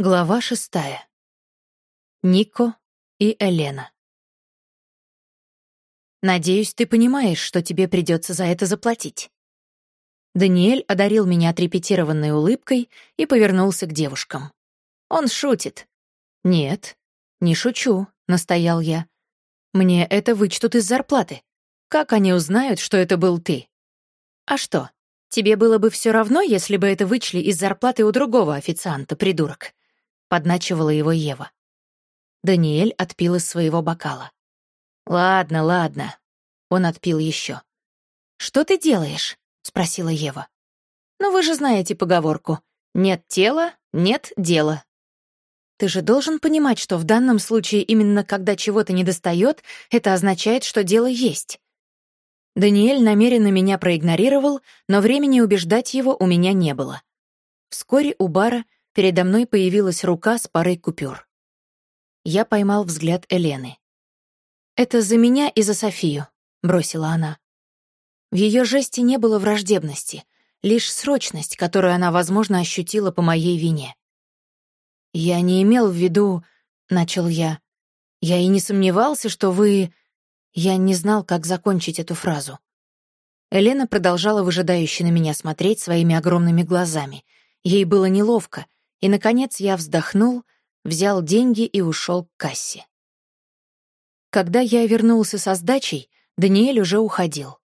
Глава шестая. Нико и Елена. «Надеюсь, ты понимаешь, что тебе придется за это заплатить». Даниэль одарил меня отрепетированной улыбкой и повернулся к девушкам. Он шутит. «Нет, не шучу», — настоял я. «Мне это вычтут из зарплаты. Как они узнают, что это был ты?» «А что, тебе было бы все равно, если бы это вычли из зарплаты у другого официанта, придурок?» — подначивала его Ева. Даниэль отпил из своего бокала. «Ладно, ладно». Он отпил еще. «Что ты делаешь?» — спросила Ева. «Ну вы же знаете поговорку. Нет тела, нет дела». Ты же должен понимать, что в данном случае именно когда чего-то недостает, это означает, что дело есть. Даниэль намеренно меня проигнорировал, но времени убеждать его у меня не было. Вскоре у бара передо мной появилась рука с парой купюр. Я поймал взгляд Элены. «Это за меня и за Софию», — бросила она. В ее жесте не было враждебности, лишь срочность, которую она, возможно, ощутила по моей вине. «Я не имел в виду...» — начал я. «Я и не сомневался, что вы...» Я не знал, как закончить эту фразу. Елена продолжала выжидающе на меня смотреть своими огромными глазами. Ей было неловко, и, наконец, я вздохнул, взял деньги и ушел к кассе. Когда я вернулся со сдачей, Даниэль уже уходил.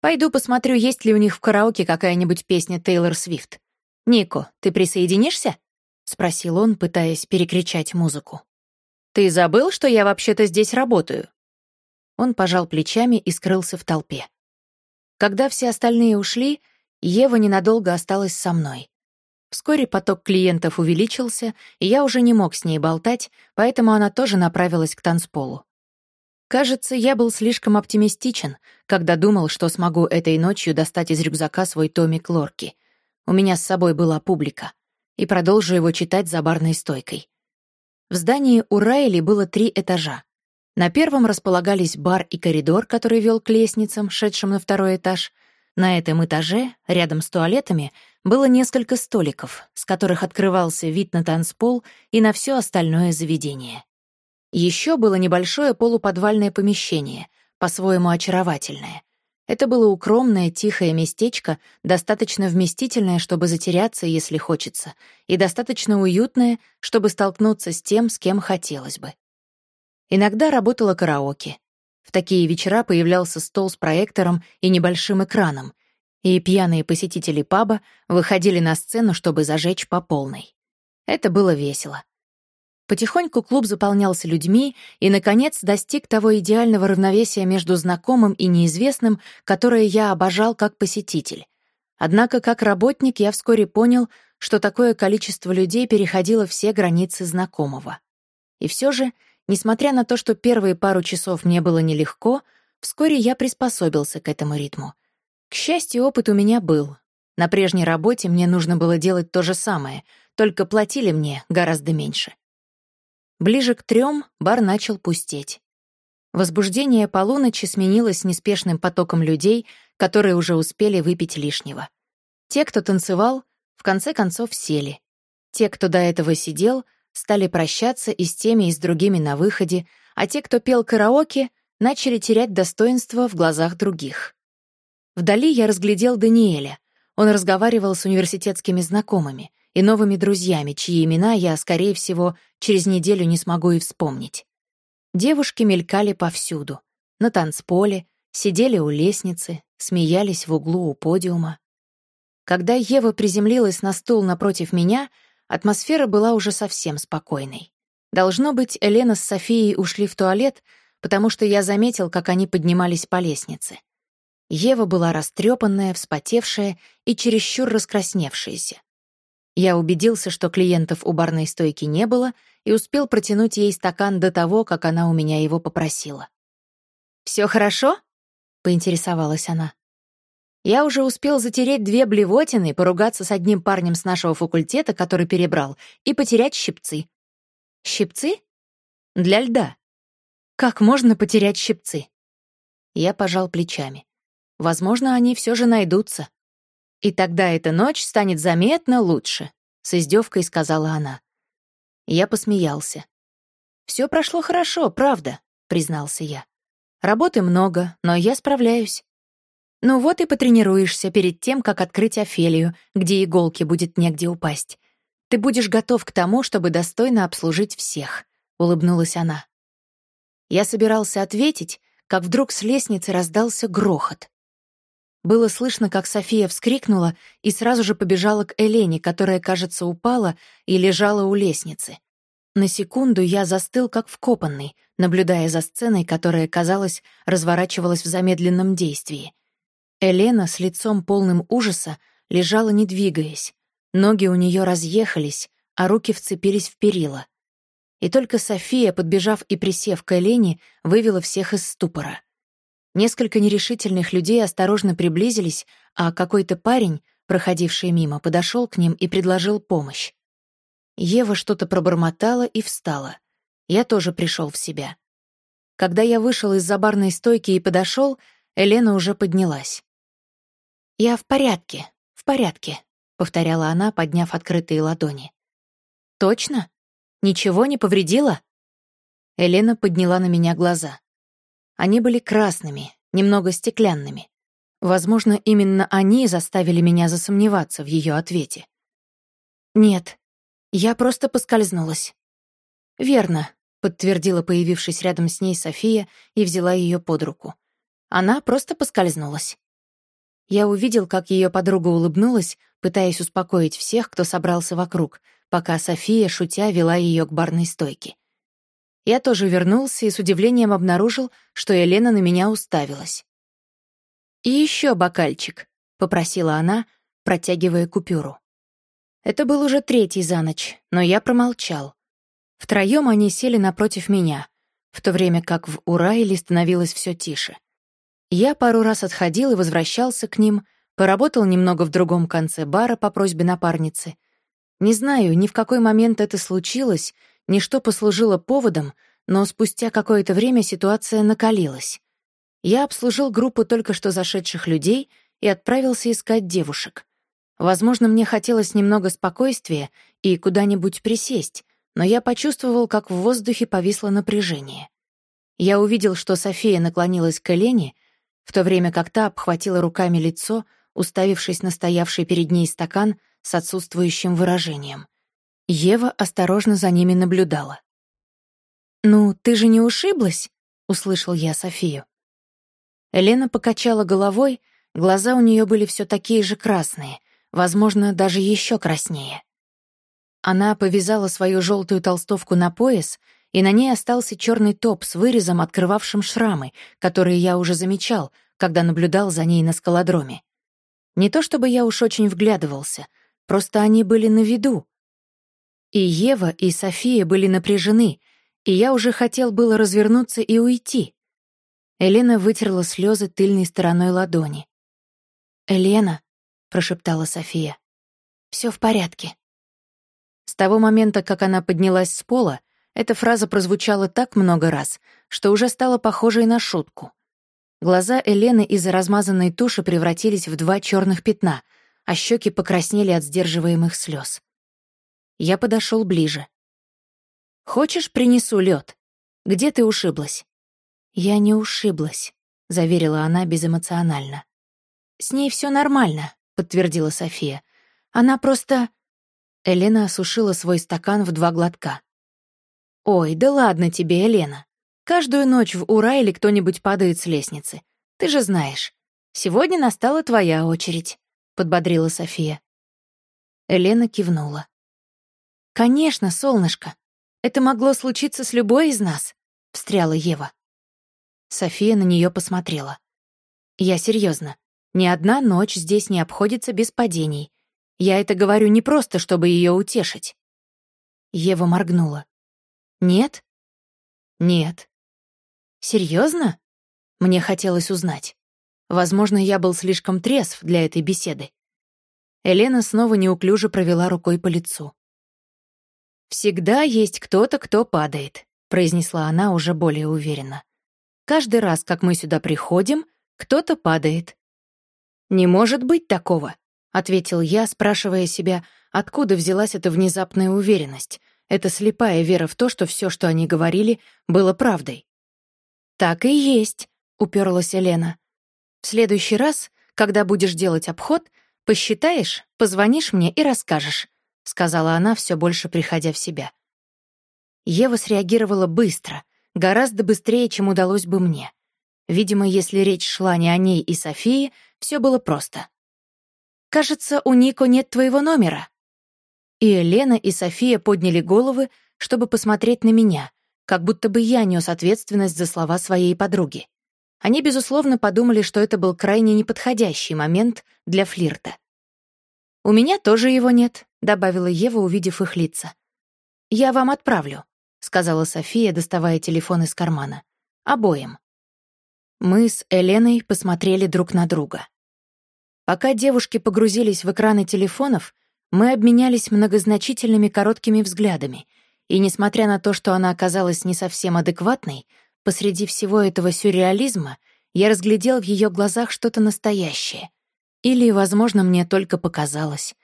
«Пойду посмотрю, есть ли у них в караоке какая-нибудь песня Тейлор Свифт. Нико, ты присоединишься?» — спросил он, пытаясь перекричать музыку. «Ты забыл, что я вообще-то здесь работаю?» Он пожал плечами и скрылся в толпе. Когда все остальные ушли, Ева ненадолго осталась со мной. Вскоре поток клиентов увеличился, и я уже не мог с ней болтать, поэтому она тоже направилась к танцполу. Кажется, я был слишком оптимистичен, когда думал, что смогу этой ночью достать из рюкзака свой томик Лорки. У меня с собой была публика. И продолжу его читать за барной стойкой. В здании у Райли было три этажа. На первом располагались бар и коридор, который вел к лестницам, шедшим на второй этаж. На этом этаже, рядом с туалетами, было несколько столиков, с которых открывался вид на танцпол и на все остальное заведение. Еще было небольшое полуподвальное помещение, по-своему очаровательное. Это было укромное, тихое местечко, достаточно вместительное, чтобы затеряться, если хочется, и достаточно уютное, чтобы столкнуться с тем, с кем хотелось бы. Иногда работала караоке. В такие вечера появлялся стол с проектором и небольшим экраном, и пьяные посетители паба выходили на сцену, чтобы зажечь по полной. Это было весело. Потихоньку клуб заполнялся людьми и, наконец, достиг того идеального равновесия между знакомым и неизвестным, которое я обожал как посетитель. Однако, как работник, я вскоре понял, что такое количество людей переходило все границы знакомого. И все же, несмотря на то, что первые пару часов мне было нелегко, вскоре я приспособился к этому ритму. К счастью, опыт у меня был. На прежней работе мне нужно было делать то же самое, только платили мне гораздо меньше. Ближе к трем бар начал пустеть. Возбуждение полуночи сменилось неспешным потоком людей, которые уже успели выпить лишнего. Те, кто танцевал, в конце концов сели. Те, кто до этого сидел, стали прощаться и с теми, и с другими на выходе, а те, кто пел караоке, начали терять достоинство в глазах других. Вдали я разглядел Даниэля. Он разговаривал с университетскими знакомыми и новыми друзьями, чьи имена я, скорее всего, через неделю не смогу и вспомнить. Девушки мелькали повсюду. На танцполе, сидели у лестницы, смеялись в углу у подиума. Когда Ева приземлилась на стул напротив меня, атмосфера была уже совсем спокойной. Должно быть, Елена с Софией ушли в туалет, потому что я заметил, как они поднимались по лестнице. Ева была растрепанная, вспотевшая и чересчур раскрасневшаяся. Я убедился, что клиентов у барной стойки не было, и успел протянуть ей стакан до того, как она у меня его попросила. «Все хорошо?» — поинтересовалась она. Я уже успел затереть две блевотины, поругаться с одним парнем с нашего факультета, который перебрал, и потерять щипцы. Щипцы? Для льда. Как можно потерять щипцы? Я пожал плечами. Возможно, они все же найдутся. И тогда эта ночь станет заметно лучше, с издевкой сказала она. Я посмеялся. Все прошло хорошо, правда», — признался я. «Работы много, но я справляюсь». «Ну вот и потренируешься перед тем, как открыть Офелию, где иголки будет негде упасть. Ты будешь готов к тому, чтобы достойно обслужить всех», — улыбнулась она. Я собирался ответить, как вдруг с лестницы раздался грохот. Было слышно, как София вскрикнула и сразу же побежала к Элене, которая, кажется, упала и лежала у лестницы. На секунду я застыл, как вкопанный, наблюдая за сценой, которая, казалось, разворачивалась в замедленном действии. Елена с лицом полным ужаса лежала, не двигаясь. Ноги у нее разъехались, а руки вцепились в перила. И только София, подбежав и присев к Элене, вывела всех из ступора. Несколько нерешительных людей осторожно приблизились, а какой-то парень, проходивший мимо, подошел к ним и предложил помощь. Ева что-то пробормотала и встала. Я тоже пришел в себя. Когда я вышел из-за барной стойки и подошел, Елена уже поднялась. «Я в порядке, в порядке», — повторяла она, подняв открытые ладони. «Точно?» Ничего не повредило?» Елена подняла на меня глаза. Они были красными, немного стеклянными. Возможно, именно они заставили меня засомневаться в ее ответе. «Нет, я просто поскользнулась». «Верно», — подтвердила появившись рядом с ней София и взяла ее под руку. Она просто поскользнулась. Я увидел, как ее подруга улыбнулась, пытаясь успокоить всех, кто собрался вокруг — пока София, шутя, вела ее к барной стойке. Я тоже вернулся и с удивлением обнаружил, что Елена на меня уставилась. «И еще бокальчик», — попросила она, протягивая купюру. Это был уже третий за ночь, но я промолчал. Втроем они сели напротив меня, в то время как в Урайле становилось все тише. Я пару раз отходил и возвращался к ним, поработал немного в другом конце бара по просьбе напарницы — не знаю, ни в какой момент это случилось, ни что послужило поводом, но спустя какое-то время ситуация накалилась. Я обслужил группу только что зашедших людей и отправился искать девушек. Возможно, мне хотелось немного спокойствия и куда-нибудь присесть, но я почувствовал, как в воздухе повисло напряжение. Я увидел, что София наклонилась к Элене, в то время как та обхватила руками лицо, уставившись на стоявший перед ней стакан с отсутствующим выражением. Ева осторожно за ними наблюдала. «Ну, ты же не ушиблась?» — услышал я Софию. Елена покачала головой, глаза у нее были все такие же красные, возможно, даже еще краснее. Она повязала свою желтую толстовку на пояс, и на ней остался черный топ с вырезом, открывавшим шрамы, которые я уже замечал, когда наблюдал за ней на скалодроме. Не то чтобы я уж очень вглядывался, Просто они были на виду. И Ева, и София были напряжены, и я уже хотел было развернуться и уйти. Елена вытерла слезы тыльной стороной ладони. «Елена», — прошептала София, — «все в порядке». С того момента, как она поднялась с пола, эта фраза прозвучала так много раз, что уже стала похожей на шутку. Глаза Елены из-за размазанной туши превратились в два черных пятна — а щеки покраснели от сдерживаемых слез. Я подошел ближе. «Хочешь, принесу лед? Где ты ушиблась?» «Я не ушиблась», — заверила она безэмоционально. «С ней все нормально», — подтвердила София. «Она просто...» Елена осушила свой стакан в два глотка. «Ой, да ладно тебе, Елена. Каждую ночь в Урайле кто-нибудь падает с лестницы. Ты же знаешь. Сегодня настала твоя очередь подбодрила София. Елена кивнула. «Конечно, солнышко. Это могло случиться с любой из нас», — встряла Ева. София на нее посмотрела. «Я серьезно. Ни одна ночь здесь не обходится без падений. Я это говорю не просто, чтобы ее утешить». Ева моргнула. «Нет?» «Нет». «Серьезно?» Мне хотелось узнать. Возможно, я был слишком трезв для этой беседы. Елена снова неуклюже провела рукой по лицу. «Всегда есть кто-то, кто падает», — произнесла она уже более уверенно. «Каждый раз, как мы сюда приходим, кто-то падает». «Не может быть такого», — ответил я, спрашивая себя, откуда взялась эта внезапная уверенность, эта слепая вера в то, что все, что они говорили, было правдой. «Так и есть», — уперлась Елена. «В следующий раз, когда будешь делать обход, посчитаешь, позвонишь мне и расскажешь», — сказала она, все больше приходя в себя. Ева среагировала быстро, гораздо быстрее, чем удалось бы мне. Видимо, если речь шла не о ней и Софии, все было просто. «Кажется, у Нико нет твоего номера». И Елена, и София подняли головы, чтобы посмотреть на меня, как будто бы я нес ответственность за слова своей подруги. Они, безусловно, подумали, что это был крайне неподходящий момент для флирта. «У меня тоже его нет», — добавила Ева, увидев их лица. «Я вам отправлю», — сказала София, доставая телефон из кармана. «Обоим». Мы с Эленой посмотрели друг на друга. Пока девушки погрузились в экраны телефонов, мы обменялись многозначительными короткими взглядами, и, несмотря на то, что она оказалась не совсем адекватной, посреди всего этого сюрреализма я разглядел в ее глазах что-то настоящее. Или, возможно, мне только показалось.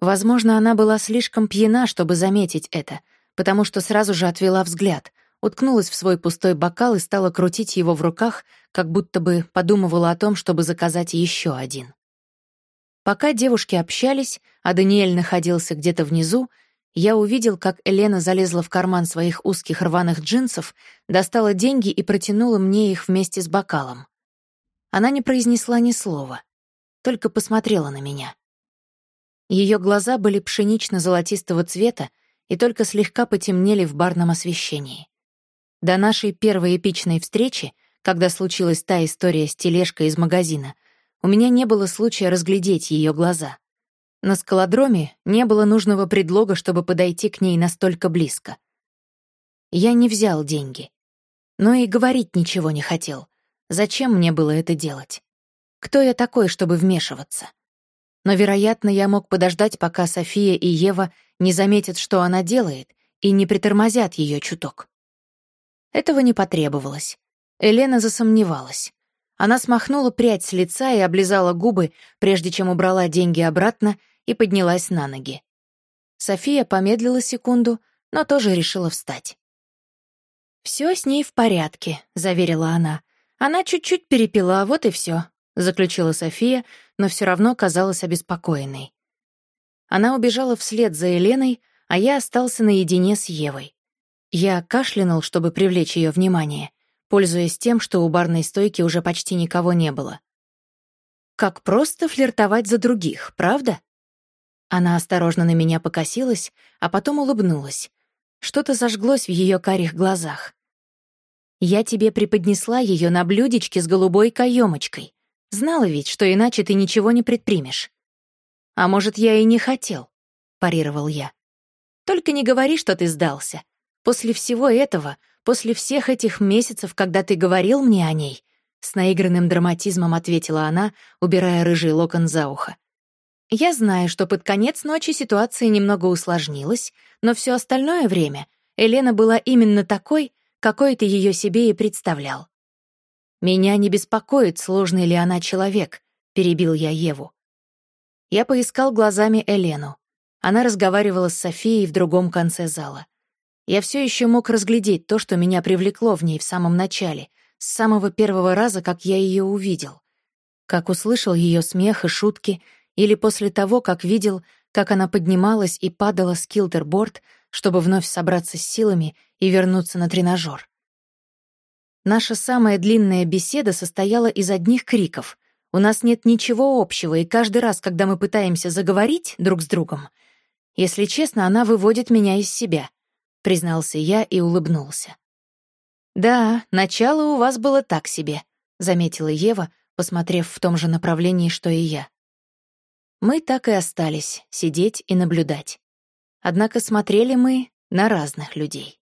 Возможно, она была слишком пьяна, чтобы заметить это, потому что сразу же отвела взгляд — уткнулась в свой пустой бокал и стала крутить его в руках, как будто бы подумывала о том, чтобы заказать еще один. Пока девушки общались, а Даниэль находился где-то внизу, я увидел, как Елена залезла в карман своих узких рваных джинсов, достала деньги и протянула мне их вместе с бокалом. Она не произнесла ни слова, только посмотрела на меня. Ее глаза были пшенично-золотистого цвета и только слегка потемнели в барном освещении. До нашей первой эпичной встречи, когда случилась та история с тележкой из магазина, у меня не было случая разглядеть ее глаза. На скалодроме не было нужного предлога, чтобы подойти к ней настолько близко. Я не взял деньги. Но и говорить ничего не хотел. Зачем мне было это делать? Кто я такой, чтобы вмешиваться? Но, вероятно, я мог подождать, пока София и Ева не заметят, что она делает, и не притормозят ее чуток. Этого не потребовалось. Елена засомневалась. Она смахнула прядь с лица и облизала губы, прежде чем убрала деньги обратно и поднялась на ноги. София помедлила секунду, но тоже решила встать. «Всё с ней в порядке», — заверила она. «Она чуть-чуть перепила, вот и всё», — заключила София, но всё равно казалась обеспокоенной. Она убежала вслед за Еленой, а я остался наедине с Евой. Я кашлянул, чтобы привлечь ее внимание, пользуясь тем, что у барной стойки уже почти никого не было. «Как просто флиртовать за других, правда?» Она осторожно на меня покосилась, а потом улыбнулась. Что-то зажглось в ее карих глазах. «Я тебе преподнесла ее на блюдечке с голубой каемочкой. Знала ведь, что иначе ты ничего не предпримешь». «А может, я и не хотел», — парировал я. «Только не говори, что ты сдался. После всего этого, после всех этих месяцев, когда ты говорил мне о ней, с наигранным драматизмом ответила она, убирая рыжий локон за ухо. Я знаю, что под конец ночи ситуация немного усложнилась, но все остальное время Елена была именно такой, какой ты ее себе и представлял. «Меня не беспокоит, сложный ли она человек», — перебил я Еву. Я поискал глазами Елену. Она разговаривала с Софией в другом конце зала. Я все еще мог разглядеть то, что меня привлекло в ней в самом начале, с самого первого раза, как я ее увидел. Как услышал ее смех и шутки, или после того, как видел, как она поднималась и падала с килтерборд, чтобы вновь собраться с силами и вернуться на тренажер. Наша самая длинная беседа состояла из одних криков. У нас нет ничего общего, и каждый раз, когда мы пытаемся заговорить друг с другом, если честно, она выводит меня из себя признался я и улыбнулся. «Да, начало у вас было так себе», — заметила Ева, посмотрев в том же направлении, что и я. Мы так и остались сидеть и наблюдать. Однако смотрели мы на разных людей.